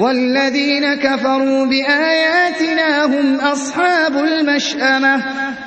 وَالَّذِينَ كَفَرُوا بِآيَاتِنَا هُمْ أَصْحَابُ الْمَشْأَمَةِ.